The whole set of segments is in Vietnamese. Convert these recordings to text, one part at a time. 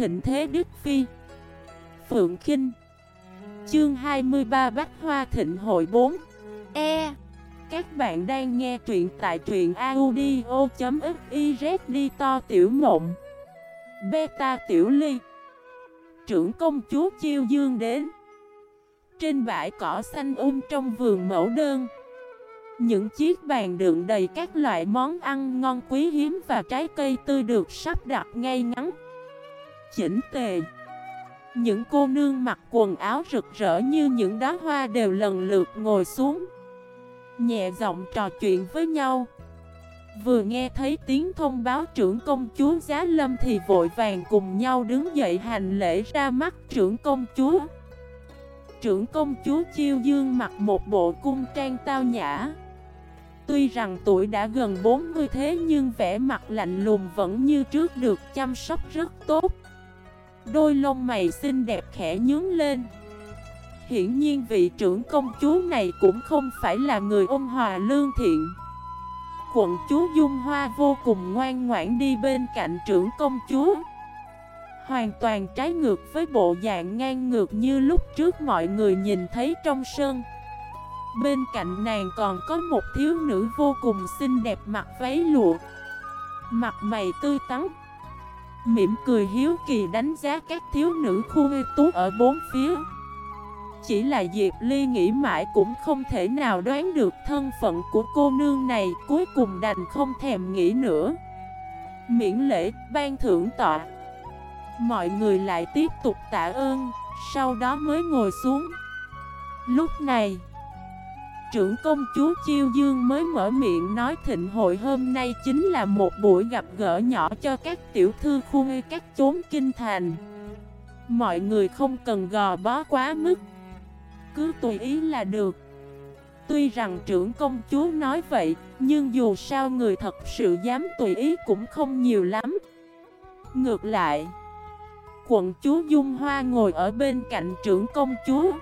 thịnh thế Đức Phi. Phượng Kinh. Chương 23 Bách Hoa Thịnh Hội 4 E. Các bạn đang nghe truyện tại truyện audio.xyz đi to tiểu mộng. Beta tiểu ly. Trưởng công chúa Chiêu Dương đến. Trên bãi cỏ xanh um trong vườn mẫu đơn. Những chiếc bàn đựng đầy các loại món ăn ngon quý hiếm và trái cây tươi được sắp đặt ngay ngắn. Chỉnh tề. Những cô nương mặc quần áo rực rỡ như những đóa hoa đều lần lượt ngồi xuống, Nhẹ giọng trò chuyện với nhau. Vừa nghe thấy tiếng thông báo trưởng công chúa Giá Lâm thì vội vàng cùng nhau đứng dậy hành lễ ra mắt trưởng công chúa. Trưởng công chúa Chiêu Dương mặc một bộ cung trang tao nhã. Tuy rằng tuổi đã gần 40 thế nhưng vẻ mặt lạnh lùng vẫn như trước được chăm sóc rất tốt. Đôi lông mày xinh đẹp khẽ nhướng lên. Hiển nhiên vị trưởng công chúa này cũng không phải là người ôn hòa lương thiện. Quận chúa Dung Hoa vô cùng ngoan ngoãn đi bên cạnh trưởng công chúa. Hoàn toàn trái ngược với bộ dạng ngang ngược như lúc trước mọi người nhìn thấy trong sân. Bên cạnh nàng còn có một thiếu nữ vô cùng xinh đẹp mặc váy lụa. Mặt mày tươi tắn Mỉm cười hiếu kỳ đánh giá các thiếu nữ khu tú ở bốn phía. Chỉ là Diệp Ly nghĩ mãi cũng không thể nào đoán được thân phận của cô nương này Cuối cùng đành không thèm nghĩ nữa. Miễn lễ, ban thưởng tọa. Mọi người lại tiếp tục tạ ơn Sau đó mới ngồi xuống. Lúc này trưởng công chúa Chiêu Dương mới mở miệng nói thịnh hội hôm nay chính là một buổi gặp gỡ nhỏ cho các tiểu thư khu các chốn kinh thành. Mọi người không cần gò bó quá mức, cứ tùy ý là được. Tuy rằng trưởng công chúa nói vậy, nhưng dù sao người thật sự dám tùy ý cũng không nhiều lắm. Ngược lại, quận chúa Dung Hoa ngồi ở bên cạnh trưởng công chúa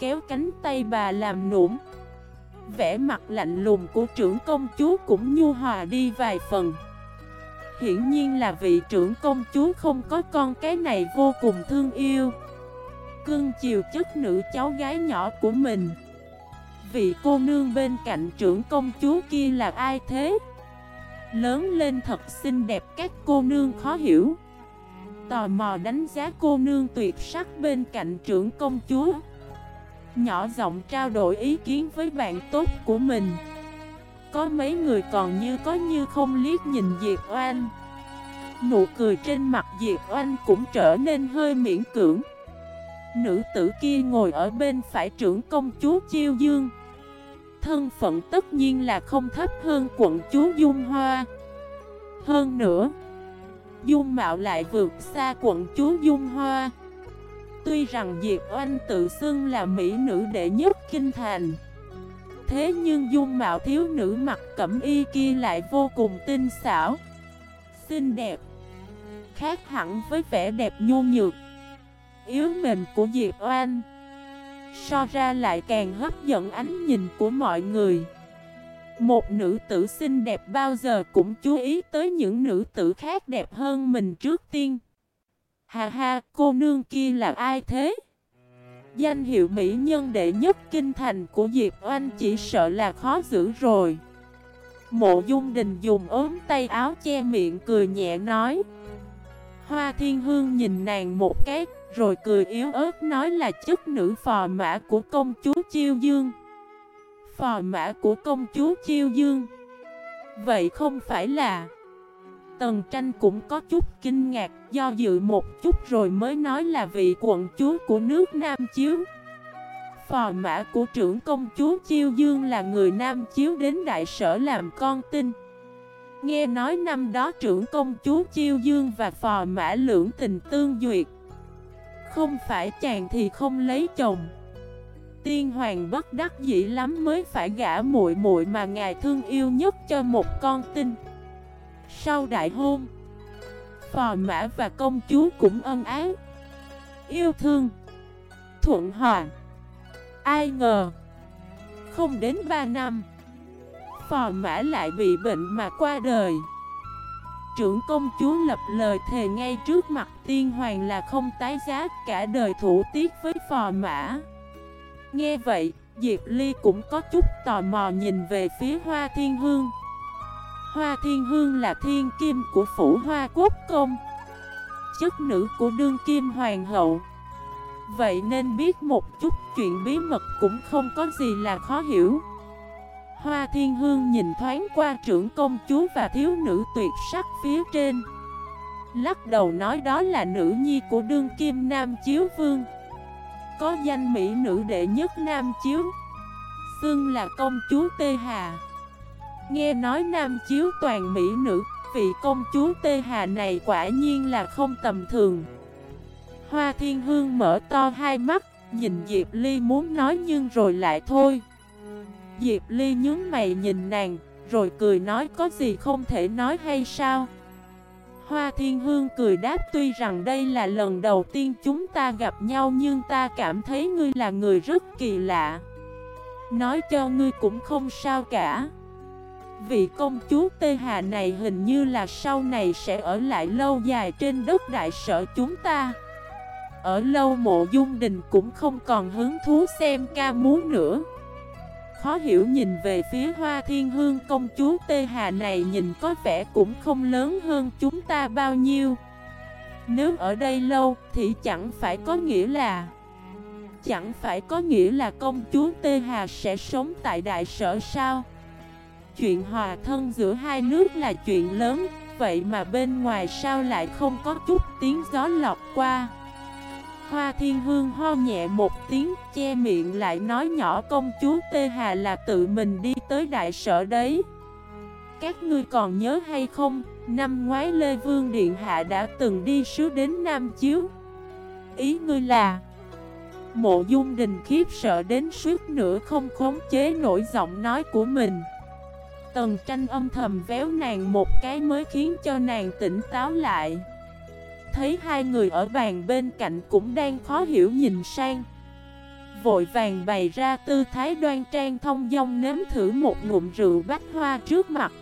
kéo cánh tay bà làm nũng. Vẻ mặt lạnh lùng của trưởng công chúa cũng nhu hòa đi vài phần. Hiển nhiên là vị trưởng công chúa không có con cái này vô cùng thương yêu. Cưng chiều chất nữ cháu gái nhỏ của mình. Vị cô nương bên cạnh trưởng công chúa kia là ai thế? Lớn lên thật xinh đẹp các cô nương khó hiểu. Tò mò đánh giá cô nương tuyệt sắc bên cạnh trưởng công chúa. Nhỏ giọng trao đổi ý kiến với bạn tốt của mình. Có mấy người còn như có như không liếc nhìn Diệp Oanh. Nụ cười trên mặt Diệp Oanh cũng trở nên hơi miễn cưỡng. Nữ tử kia ngồi ở bên phải trưởng công chúa Chiêu Dương. Thân phận tất nhiên là không thấp hơn quận chúa Dung Hoa. Hơn nữa, Dung Mạo lại vượt xa quận chúa Dung Hoa. Tuy rằng Diệp Oanh tự xưng là mỹ nữ đệ nhất kinh thành, Thế nhưng dung mạo thiếu nữ mặc cẩm y kia lại vô cùng tinh xảo, Xinh đẹp, Khác hẳn với vẻ đẹp nhu nhược, Yếu mềm của Diệp Oanh. So ra lại càng hấp dẫn ánh nhìn của mọi người. Một nữ tử xinh đẹp bao giờ cũng chú ý tới những nữ tử khác đẹp hơn mình trước tiên. Hà ha, cô nương kia là ai thế? Danh hiệu mỹ nhân đệ nhất kinh thành của Diệp Oanh chỉ sợ là khó giữ rồi. Mộ Dung Đình dùng ốm tay áo che miệng cười nhẹ nói. Hoa Thiên Hương nhìn nàng một cái, rồi cười yếu ớt nói là chất nữ phò mã của công chúa Chiêu Dương. Phò mã của công chúa Chiêu Dương. Vậy không phải là... Tần tranh cũng có chút kinh ngạc, do dự một chút rồi mới nói là vị quận chúa của nước Nam Chiếu. Phò mã của trưởng công chúa Chiêu Dương là người Nam Chiếu đến đại sở làm con tin. Nghe nói năm đó trưởng công chúa Chiêu Dương và phò mã lưỡng tình tương duyệt. Không phải chàng thì không lấy chồng. Tiên hoàng bất đắc dĩ lắm mới phải gả muội muội mà ngài thương yêu nhất cho một con tin sau đại hôn Phò mã và công chúa cũng ân ái Yêu thương Thuận hòa Ai ngờ Không đến 3 năm Phò mã lại bị bệnh mà qua đời trưởng công chúa lập lời thề ngay trước mặt tiên hoàng là không tái giá cả đời thủ tiết với phò mã. Nghe vậy, Diệp Ly cũng có chút tò mò nhìn về phía Hoa Thiên Hương. Hoa Thiên Hương là thiên kim của phủ Hoa Quốc Công, chất nữ của đương kim hoàng hậu. Vậy nên biết một chút chuyện bí mật cũng không có gì là khó hiểu. Hoa Thiên Hương nhìn thoáng qua trưởng công chúa và thiếu nữ tuyệt sắc phía trên. Lắc đầu nói đó là nữ nhi của đương kim Nam Chiếu Vương. Có danh mỹ nữ đệ nhất Nam Chiếu. Xưng là công chúa Tê Hà. Nghe nói Nam Chiếu toàn mỹ nữ Vị công chúa Tê Hà này quả nhiên là không tầm thường Hoa Thiên Hương mở to hai mắt Nhìn Diệp Ly muốn nói nhưng rồi lại thôi Diệp Ly nhướng mày nhìn nàng, rồi cười nói có gì không thể nói hay sao? Hoa Thiên Hương cười đáp tuy rằng đây là lần đầu tiên chúng ta gặp nhau nhưng ta cảm thấy ngươi là người rất kỳ lạ. Nói cho ngươi cũng không sao cả. Vị công chúa Tê Hà này hình như là sau này sẽ ở lại lâu dài trên đất đại sở chúng ta. Ở lâu mộ dung đình cũng không còn hứng thú xem ca múa nữa. Khó hiểu nhìn về phía hoa thiên hương, công chúa Tê Hà này nhìn có vẻ cũng không lớn hơn chúng ta bao nhiêu Nếu ở đây lâu thì chẳng phải có nghĩa là, Chẳng phải có nghĩa là công chúa Tê Hà sẽ sống tại đại sở sao Chuyện hòa thân giữa hai nước là chuyện lớn Vậy mà bên ngoài sao lại không có chút tiếng gió lọt qua Hoa Thiên Hương ho nhẹ một tiếng, che miệng lại nói nhỏ công chúa Tê Hà là tự mình đi tới đại sở đấy. Các ngươi còn nhớ hay không, năm ngoái Lê Vương Điện Hạ đã từng đi sứ đến Nam Chiếu. Ý ngươi là... Mộ dung đình khiếp sợ đến suốt nữa không khống chế nổi giọng nói của mình. Tần tranh âm thầm véo nàng một cái mới khiến cho nàng tỉnh táo lại. Thấy hai người ở bàn bên cạnh cũng đang khó hiểu nhìn sang. Vội vàng bày ra tư thái đoan trang thông dong nếm thử một ngụm rượu bách hoa trước mặt.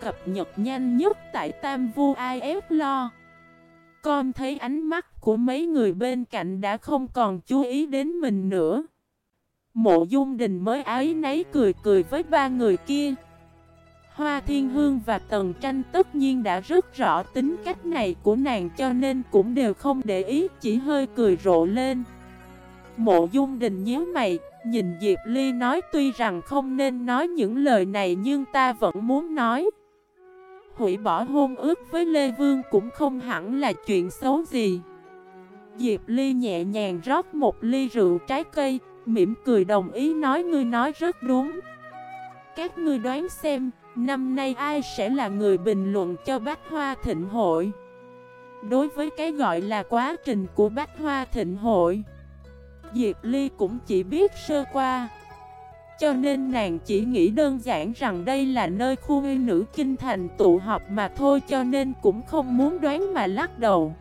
Cập nhật nhanh nhất tại Tam Vu IF Lo. Con thấy ánh mắt của mấy người bên cạnh đã không còn chú ý đến mình nữa. Mộ dung đình mới ái nấy cười cười với ba người kia. Hoa Thiên Hương và Tần Tranh tất nhiên đã rất rõ tính cách này của nàng cho nên cũng đều không để ý chỉ hơi cười rộ lên. Mộ Dung Đình nhíu mày, nhìn Diệp Ly nói tuy rằng không nên nói những lời này nhưng ta vẫn muốn nói. Hủy bỏ hôn ước với Lê Vương cũng không hẳn là chuyện xấu gì. Diệp Ly nhẹ nhàng rót một ly rượu trái cây, mỉm cười đồng ý nói ngươi nói rất đúng. Các ngươi đoán xem, Năm nay ai sẽ là người bình luận cho Bách Hoa Thịnh Hội? Đối với cái gọi là quá trình của Bách Hoa Thịnh Hội, Diệp Ly cũng chỉ biết sơ qua. Cho nên nàng chỉ nghĩ đơn giản rằng đây là nơi khu nữ kinh thành tụ họp mà thôi Cho nên cũng không muốn đoán mà lắc đầu.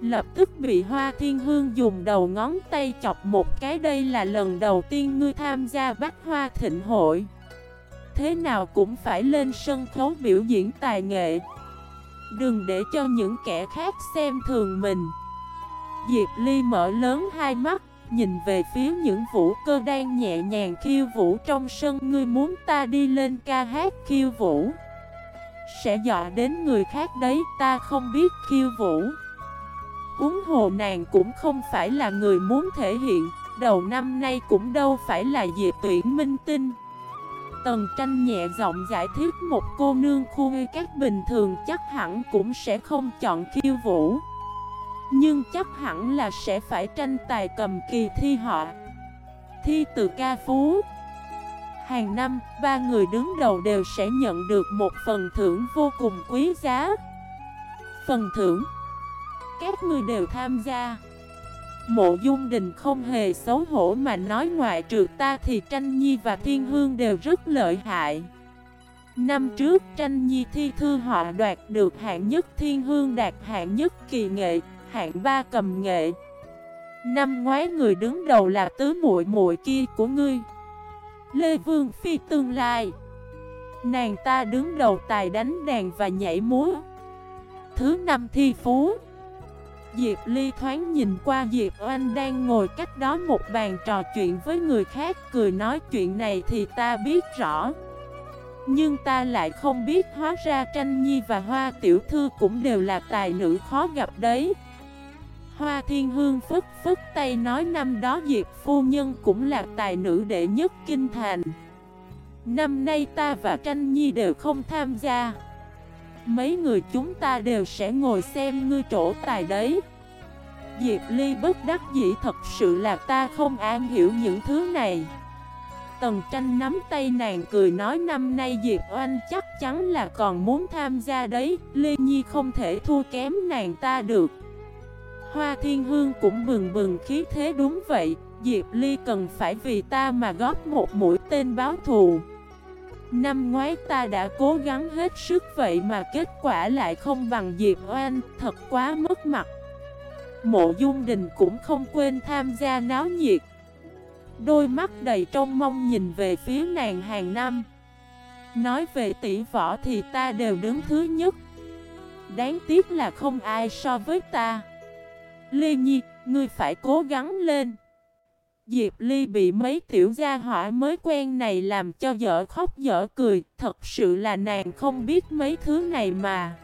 Lập tức bị Hoa Thiên Hương dùng đầu ngón tay chọc một cái, đây là lần đầu tiên ngươi tham gia Bách Hoa Thịnh Hội thế nào cũng phải lên sân khấu biểu diễn tài nghệ. Đừng để cho những kẻ khác xem thường mình. Diệp Ly mở lớn hai mắt, Nhìn về phía những vũ cơ đang nhẹ nhàng khiêu vũ trong sân. Ngươi muốn ta đi lên ca hát khiêu vũ? Sẽ dọa đến người khác đấy, Ta không biết khiêu vũ. Uống hồ nàng cũng không phải là người muốn thể hiện, Đầu năm nay cũng đâu phải là Diệp tuyển minh tinh. Tần tranh nhẹ giọng giải thích một cô nương khu các bình thường chắc hẳn cũng sẽ không chọn khiêu vũ. Nhưng chắc hẳn là sẽ phải tranh tài cầm kỳ thi họ. Thi từ ca phú. Hàng năm, ba người đứng đầu đều sẽ nhận được một phần thưởng vô cùng quý giá. Phần thưởng. Các người đều tham gia. Mộ Dung Đình không hề xấu hổ mà nói ngoại trừ ta thì Tranh Nhi và Thiên Hương đều rất lợi hại. Năm trước Tranh Nhi thi thư họ đoạt được hạng nhất Thiên Hương đạt hạng nhất kỳ nghệ, hạng ba cầm nghệ. Năm ngoái người đứng đầu là tứ muội muội kia của ngươi. Lê Vương Phi tương lai. Nàng ta đứng đầu tài đánh đàn và nhảy múa Thứ năm thi phú Diệp Ly thoáng nhìn qua Diệp Oanh đang ngồi cách đó một bàn trò chuyện với người khác, Cười nói chuyện này thì ta biết rõ. Nhưng ta lại không biết, hóa ra Tranh Nhi và Hoa Tiểu Thư cũng đều là tài nữ khó gặp đấy. Hoa Thiên Hương phức phức tay nói năm đó Diệp Phu Nhân cũng là tài nữ đệ nhất kinh thành. Năm nay ta và Tranh Nhi đều không tham gia. Mấy người chúng ta đều sẽ ngồi xem ngươi trổ tài đấy. Diệp Ly bất đắc dĩ, thật sự là ta không an hiểu những thứ này. Tần tranh nắm tay nàng cười nói, năm nay Diệp Oanh chắc chắn là còn muốn tham gia đấy, Ly Nhi không thể thua kém nàng ta được. Hoa Thiên Hương cũng bừng bừng khí thế đúng vậy, Diệp Ly cần phải vì ta mà góp một mũi tên báo thù. Năm ngoái ta đã cố gắng hết sức vậy mà kết quả lại không bằng Diệp Oan, Thật quá mất mặt. Mộ Dung Đình cũng không quên tham gia náo nhiệt. Đôi mắt đầy trông mong nhìn về phía nàng hàng năm. Nói về tỷ võ thì ta đều đứng thứ nhất. Đáng tiếc là không ai so với ta. Lê Nhi, ngươi phải cố gắng lên. Diệp Ly bị mấy tiểu gia hỏa mới quen này làm cho dở khóc dở cười, Thật sự là nàng không biết mấy thứ này mà.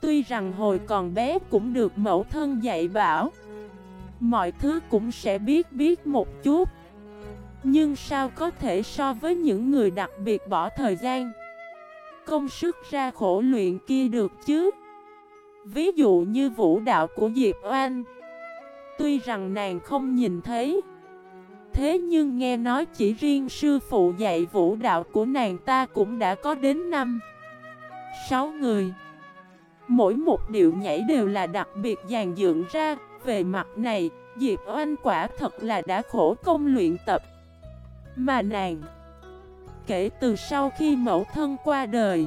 Tuy rằng hồi còn bé cũng được mẫu thân dạy bảo, Mọi thứ cũng sẽ biết biết một chút. Nhưng sao có thể so với những người đặc biệt bỏ thời gian, Công sức ra khổ luyện kia được chứ? Ví dụ như vũ đạo của Diệp Oanh, Tuy rằng nàng không nhìn thấy Thế nhưng nghe nói chỉ riêng sư phụ dạy vũ đạo của nàng ta cũng đã có đến năm sáu người. Mỗi một điệu nhảy đều là đặc biệt dàn dựng ra. Về mặt này, Diệp Oanh quả thật là đã khổ công luyện tập. Mà nàng Kể từ sau khi mẫu thân qua đời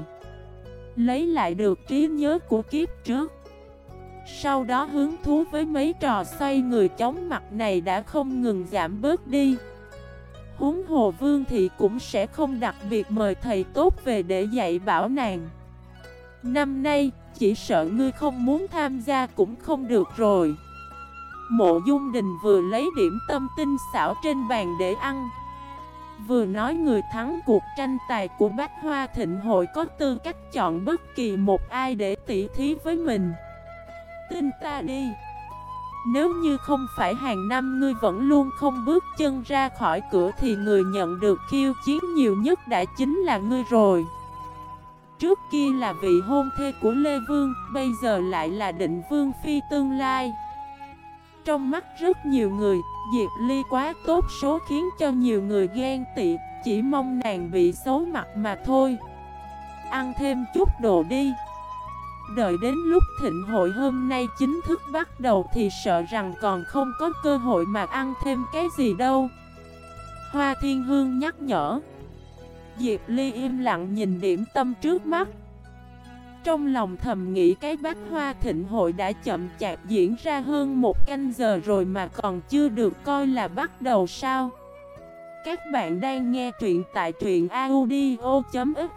Lấy lại được trí nhớ của kiếp trước. Sau đó hứng thú với mấy trò xoay người chóng mặt này đã không ngừng giảm bớt đi. Huống hồ vương thì cũng sẽ không đặc biệt mời thầy tốt về để dạy bảo nàng. Năm nay, chỉ sợ ngươi không muốn tham gia cũng không được rồi. Mộ Dung Đình vừa lấy điểm tâm tinh xảo trên bàn để ăn. Vừa nói người thắng cuộc tranh tài của Bách Hoa Thịnh Hội có tư cách chọn bất kỳ một ai để tỉ thí với mình. Tin ta đi. Nếu như không phải hàng năm ngươi vẫn luôn không bước chân ra khỏi cửa thì người nhận được khiêu chiến nhiều nhất đã chính là ngươi rồi. Trước kia là vị hôn thê của Lê Vương, bây giờ lại là định Vương Phi tương lai. Trong mắt rất nhiều người, Diệp Ly quá tốt số khiến cho nhiều người ghen tị, chỉ mong nàng bị xấu mặt mà thôi. Ăn thêm chút đồ đi. Đợi đến lúc thịnh hội hôm nay chính thức bắt đầu thì sợ rằng còn không có cơ hội mà ăn thêm cái gì đâu. Hoa Thiên Hương nhắc nhở. Diệp Ly im lặng nhìn điểm tâm trước mắt. Trong lòng thầm nghĩ cái bát hoa thịnh hội đã chậm chạp diễn ra hơn một canh giờ rồi mà còn chưa được coi là bắt đầu sao? Các bạn đang nghe truyện tại truyện audio.fif